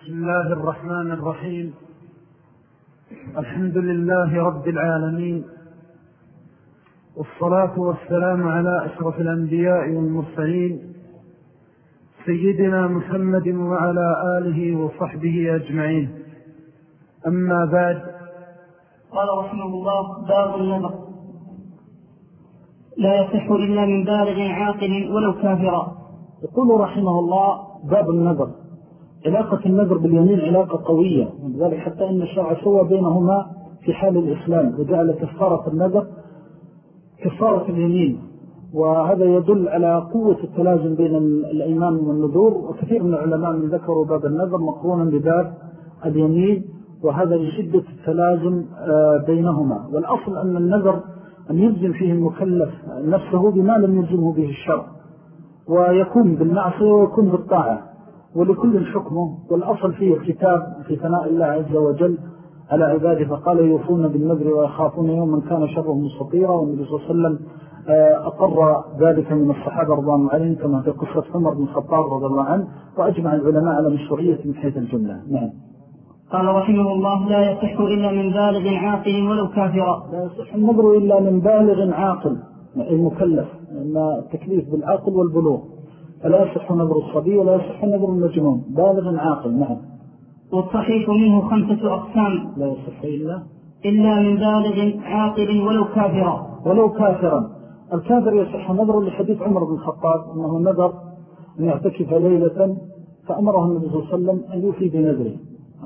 بسم الله الرحمن الرحيم. الحمد لله رب العالمين. والصلاة والسلام على أشرف الأنبياء والمرسلين سيدنا محمد وعلى آله وصحبه أجمعين. أما بعد قال رحمه الله باب النظر لا يصح إلا من بالغ عاقل ولو كافرا. يقول رحمه الله باب النظر علاقة النذر باليمين علاقة قوية. ذلك حتى أن الشرع سوى بينهما في حال الإسلام وجعل كفارة النذر كفارة اليمين. وهذا يدل على قوة التلازم بين الأيمان والنذور. وكثير من العلماء من ذكروا باب النذر مقرونا بباب اليمين وهذا لشدة التلازم آه، بينهما. والأصل أن النذر أن يلزم فيه المكلف نفسه بما لم يلزمه به الشرع. ويكون بالمعصية ويكون بالطاعة. ولكل حكمه والأصل فيه الكتاب في ثناء الله عز وجل على عباده. فقال يوفون بالنذر ويخافون يوما كان شره مستطيرا. والنبي صلى الله عليه وسلم آه، أقر ذلك من الصحابة رضي الله عنهم كما في قصة عمر بن الخطاب رضي الله عنه وأجمع العلماء على مشروعية من حيث الجملة. نعم. قال رحمه الله لا يصح إلا من بالغ عاقل ولو كافرا. لا يصح النظر إلا من بالغ عاقل المكلف التكليف بالعقل والبلوغ. فلا يصح نظر الصبي ولا يصح نظر المجنون. بالغ عاقل نعم. والصحيح منه خمسة أقسام. لا يصح إلا؟ إلا من بالغ عاقل ولو كافرا. ولو كافرا. الكافر يصح نظر لحديث عمر بن الخطاب أنه نظر أن يعتكف ليلة فأمره النبي صلى الله عليه وسلم أن يوفي بنذره.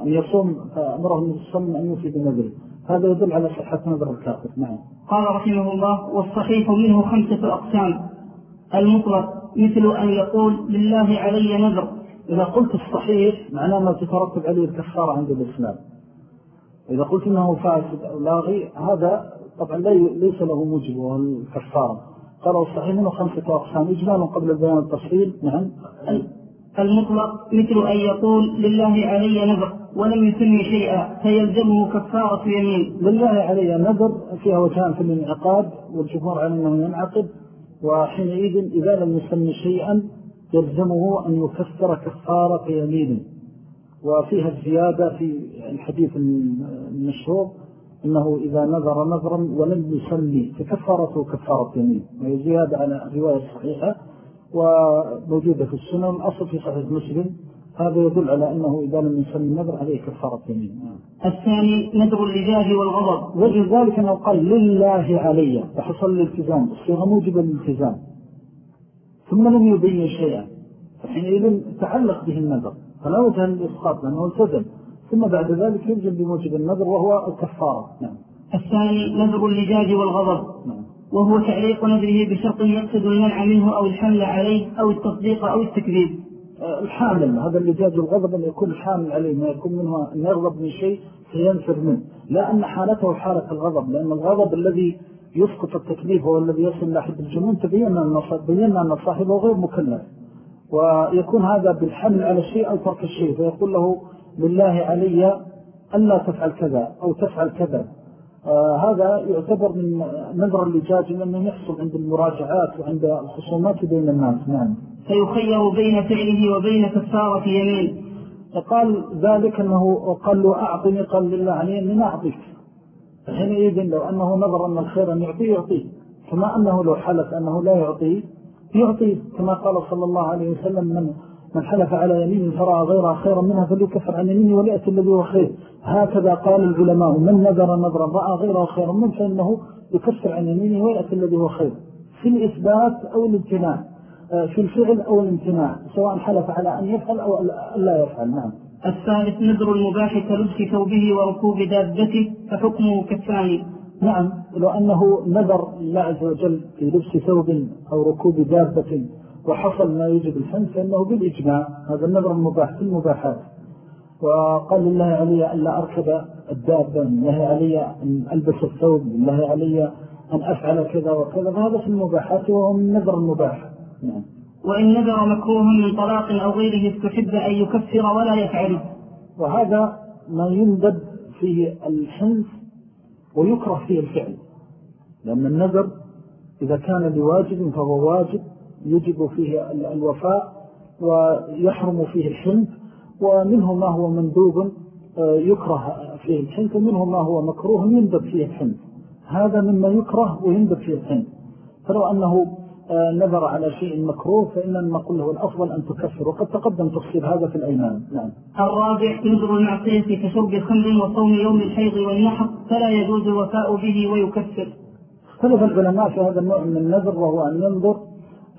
أن يصوم فأمره النبي صلى الله عليه وسلم أن يوفي بنذره. هذا يدل على صحة نظر الكافر نعم. قال رحمه الله والصحيح منه خمسة أقسام. المطلق مثل أن يقول لله علي نذر. إذا قلت الصحيح معناه ما تترتب عليه الكفارة عند الإسلام. إذا قلت إنه فاسد أو لاغي هذا طبعا ليس له موجب وهو الكفارة. قالوا الصحيح منه خمسة أقسام إجمالا قبل البيان التفصيل. نعم. المطلق مثل أن يقول لله علي نذر ولم يسمي شيئا فيلزمه كفارة يمين. لله علي نذر فيها وجهان في الانعقاد والجمهور على أنه ينعقد. وحينئذ إذا لم يسمي شيئا يلزمه أن يكفر كفارة يمين. وفيها الزيادة في الحديث المشهور أنه إذا نظر نظرا ولم يسمي فكفرته كفارة يمين. وهي زيادة على رواية صحيحة وموجودة في السنة الأصل في صحيح مسلم. هذا يدل على أنه إذا لم يسمي النذر عليه كفارة يمين الثاني نذر اللجاج والغضب. وجه ذلك أنه قال لله علي فحصل الالتزام الصيغة موجبة للالتزام. ثم لم يبين شيئا. فحينئذ تعلق به النذر. فلا وجه للإسقاط لأنه التزم. ثم بعد ذلك يلزم بموجب النذر وهو الكفارة. نعم. الثاني نذر اللجاج والغضب. نعم. وهو تعليق نذره بشرط يقصد المنع منه أو الحمل عليه أو التصديق أو التكذيب. الحامل هذا اللي جاج الغضب أن يكون الحامل عليه ما يكون منه أن يغضب من شيء فينفر منه. لا أن حالته حالة الغضب لأن الغضب الذي يسقط التكليف هو الذي يصل إلى حد الجنون تبينا أن صاحبه غير مكلف. ويكون هذا بالحمل على الشيء أو ترك الشيء فيقول له لله علي ألا تفعل كذا أو تفعل كذا. آه هذا يعتبر من نظر اللجاج لأنه يحصل عند المراجعات وعند الخصومات بين الناس. نعم. فيخير بين فعله وبين كفارة يمين فقال ذلك أنه قال له أعطني قال لله علي أني ما أعطيك. حينئذ لو أنه نظر أن الخير أن يعطيه يعطيه. كما أنه لو حلف أنه لا يعطيه يعطيه. كما قال صلى الله عليه وسلم من من حلف على يمين فرأى غيرها خيرا منها فليكفر عن يمينه وليأتي الذي هو خير. هكذا قال العلماء من نذر نظرا رأى غيرها خيرا منه فإنه يكفر عن يمينه ويأتي الذي هو خير. في الإثبات أو الامتناع آه، في الفعل أو الامتناع سواء حلف على أن يفعل أو لا يفعل. نعم. الثالث نذر المباح كلبس ثوبه وركوب دابته فحكمه كالثاني. نعم. لو أنه نذر الله عز وجل في لبس ثوب أو ركوب دابة وحصل ما يجب الحنس فإنه بالإجماع هذا النذر المباح في المباحات. وقال لله علي أن لا أركب الدابة لله علي أن ألبس الثوب لله علي أن أفعل كذا وكذا. فهذا في المباحات وهو من نذر المباح. نعم. وإن نذر مكروه من طلاق أو غيره استحب أن يكفر ولا يفعله وهذا ما يندب فيه الحنف ويكره فيه الفعل. لأن النذر إذا كان لواجب فهو واجب. يجب فيه الوفاء ويحرم فيه الحنف ومنه ما هو مندوب آه، يكره فيه الحنث ومنه ما هو مكروه يندب فيه الحنث هذا مما يكره ويندب فيه الحنث فلو أنه آه، نظر على شيء مكروه فإننا نقول له الأفضل أن تكفر. وقد تقدم تفصيل هذا في الأيمان. نعم. الرابع نذر المعصية كشرب خمر وصوم يوم الحيض والنحر فلا يجوز الوفاء به ويكفر. اختلف العلماء في هذا النوع من النذر وهو أن ينظر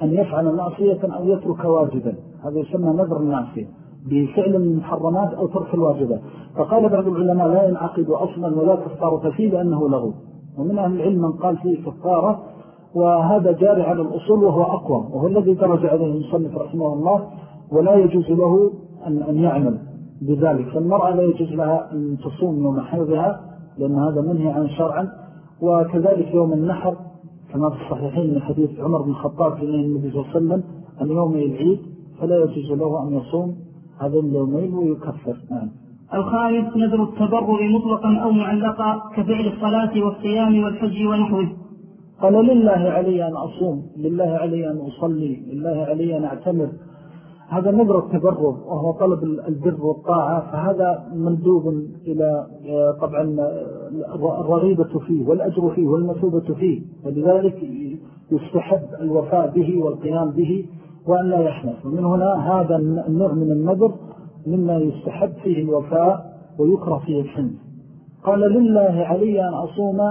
أن يفعل معصية أو يترك واجبا. هذا يسمى نذر المعصية بفعل المحرمات أو ترك الواجبات. فقال بعض العلماء لا ينعقد أصلا ولا كفارة فيه لأنه له ومن أهل العلم من قال فيه كفارة وهذا جاري على الأصول وهو أقوى وهو الذي درج عليه المصنف رحمه الله ولا يجوز له أن, أن يعمل بذلك. فالمرأة لا يجوز لها أن تصوم يوم حيضها لأن هذا منهي عن شرعا وكذلك يوم النحر كما في الصحيحين من حديث عمر بن الخطاب في النبي صلى الله عليه وسلم أن يوم العيد فلا يجوز له أن يصوم هذا اليومين ويكفر. نعم. الخامس نذر التبرع مطلقا أو معلقا كفعل الصلاة والصيام والحج ونحوه. قال لله علي أن أصوم لله علي أن أصلي لله علي أن أعتمر. هذا نذر التبرر وهو طلب البر والطاعة فهذا مندوب إلى طبعا الرغيبة فيه والأجر فيه والمثوبة فيه ولذلك يستحب الوفاء به والقيام به وأن لا يحنث. ومن هنا هذا النوع من النذر مما يستحب فيه الوفاء ويكره فيه الحنث. قال لله علي أن أصوم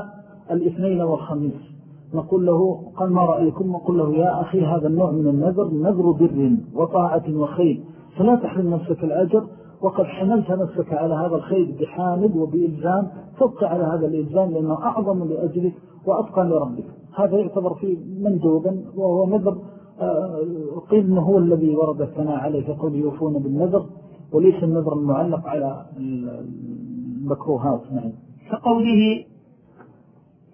الاثنين والخميس. نقول له قال ما رأيكم؟ نقول له يا أخي هذا النوع من النذر نذر بر وطاعة وخير. فلا تحرم نفسك الأجر وقد حملت نفسك على هذا الخير بحامد وبإلزام فبقى على هذا الإلزام لأنه أعظم لأجلك وأتقى لربك. هذا يعتبر فيه مندوبا وهو نذر آه، قيل أنه هو الذي ورد الثناء عليه فقل يوفون بالنذر وليس النذر المعلق على المكروهات كقوله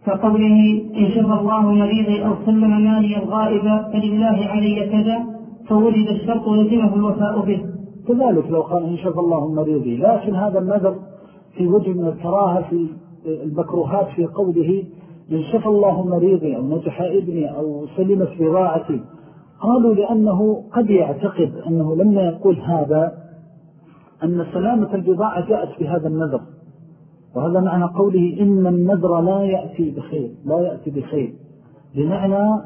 كقوله إن شفى الله مريضي أو سلم مالي الغائب فلله علي كذا فولد الشرط لزمه الوفاء به. كذلك لو قال إن شفى الله مريضي. لكن هذا النذر في وجه من الكراهة في المكروهات في قوله إن شفى الله مريضي أو نجح ابني أو سلمت بضاعتي. قالوا لأنه قد يعتقد أنه لما يقول هذا أن سلامة البضاعة جاءت بهذا النذر. وهذا معنى قوله إن النذر لا يأتي بخير لا يأتي بخير. بمعنى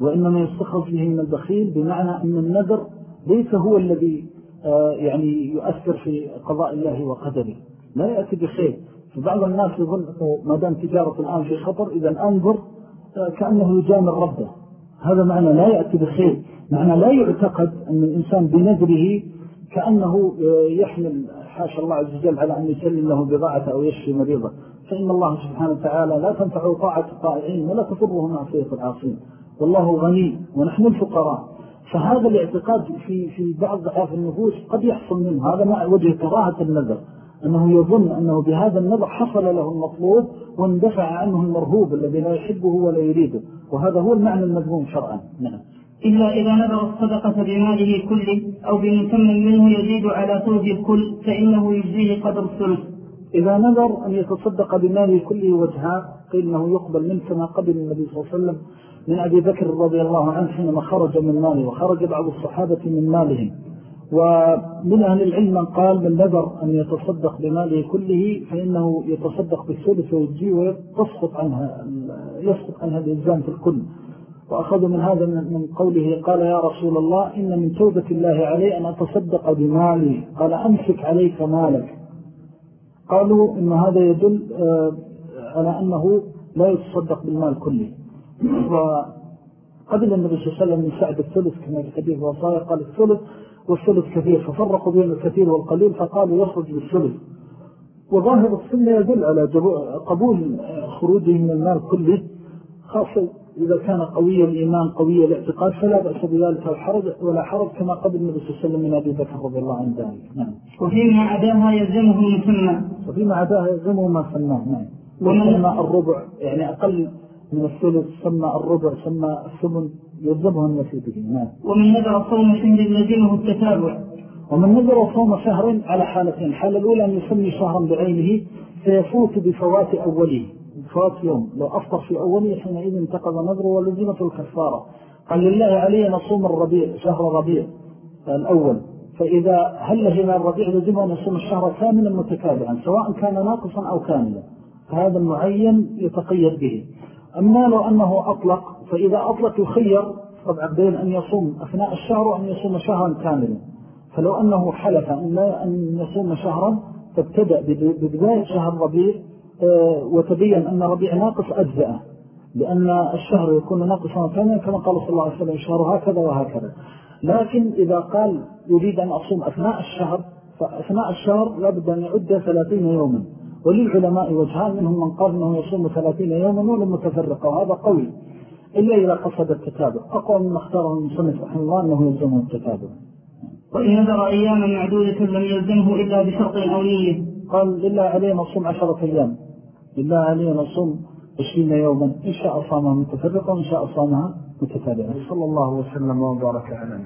وإنما يستخرج به من البخيل بمعنى أن النذر ليس هو الذي يعني يؤثر في قضاء الله وقدره. لا يأتي بخير. فبعض الناس يظن ما دام تجارة الآن في خطر إذا أنظر آه، كأنه يجامل ربه. هذا معنى لا يأتي بخير. معنى لا يعتقد أن الإنسان بنذره كأنه آه، يحمل حاشا الله عز وجل على أن يسلم له بضاعة أو يشفي مريضة. فإن الله سبحانه وتعالى لا تنفع طاعة الطائعين ولا تفره معصية العاصين. والله غني ونحن الفقراء. فهذا الاعتقاد في, في بعض ضعاف النفوس قد يحصل منه. هذا مع وجه كراهة النذر. أنه يظن أنه بهذا النظر حصل له المطلوب واندفع عنه المرهوب الذي لا يحبه ولا يريده. وهذا هو المعنى المذموم شرعا. نعم. إلا إذا نذر الصدقة بماله كله أو بمسمى منه يزيد على ثلث الكل فإنه يجزيه قدر الثلث إذا نذر أن يتصدق بماله كله وجهاء قيل أنه يقبل منه كما قبل النبي صلى الله عليه وسلم. من أبي بكر رضي الله عنه حينما خرج من ماله وخرج بعض الصحابة من مالهم. ومن أهل العلم من قال من نذر أن يتصدق بماله كله فإنه يتصدق بالثلث ويجيه ويسقط عنها يسقط عنها الإلزام في الكل. وأخذوا من هذا من قوله قال يا رسول الله إن من توبة الله علي أن أتصدق بمالي. قال أمسك عليك مالك. قالوا إن هذا يدل آه، على أنه لا يتصدق بالمال كله. وقبل النبي صلى الله عليه وسلم من سعد الثلث كما في حديث وصايا قال الثلث والثلث كثير ففرقوا بين الكثير والقليل فقالوا يخرج بالثلث. وظاهر السنة يدل على قبول خروجه من المال كله خاصة إذا كان قوي الإيمان قوي الاعتقاد فلا بأس بذلك الحرج ولا حرج كما قبل النبي صلى الله عليه وسلم من أبي بكر رضي الله عنه. ذلك نعم. وفيما عداها يلزمه مسمى وفيما عداها يلزمه ما سماه. نعم. ومن الربع يعني أقل من الثلث سمى الربع سمى الثمن يلزمه النفي به. نعم. ومن نذر صوم شهر لزمه التتابع. ومن نذر صوم شهر على حالتين. الحالة الأولى أن يسمي شهرا بعينه فيفوت بفوات أوله. فوات يوم. لو أفطر في أوله حينئذ انتقض نذره ولزمة الكفارة. قال لله علي نصوم الربيع شهر ربيع الأول. فإذا هل هلال الربيع يجب أن يصوم الشهر كاملا متتابعا سواء كان ناقصا أو كاملا. فهذا المعين يتقيد به. أما لو أنه أطلق فإذا أطلق يخير طبعا بين أن يصوم أثناء الشهر وأن يصوم شهرا كاملا. فلو أنه حلف أن, لا أن يصوم شهرا فابتدأ ببداية شهر ربيع آه، وتبين أن ربيع ناقص أجزأة. لأن الشهر يكون ناقصا كاملا كما قال صلى الله عليه وسلم الشهر هكذا وهكذا. لكن إذا قال يريد أن أصوم أثناء الشهر فأثناء الشهر لابد أن يعد ثلاثين يوما. وللعلماء وجهان منهم من قال أنه يصوم ثلاثين يوما ولم متفرقة وهذا قوي. إلا إذا قصد التتابع أقوى من اختاره المصنف رحمه الله أنه يلزمه التتابع وإن نذر أياما معدودة لم يلزمه إلا بشرط أو نية. قال لله عليه نصوم عشرة أيام. لله عليه نصوم عشرين يوما. إن شاء صامها متفرقة وإن شاء صامها متتابعة. صلى الله وسلم وبارك على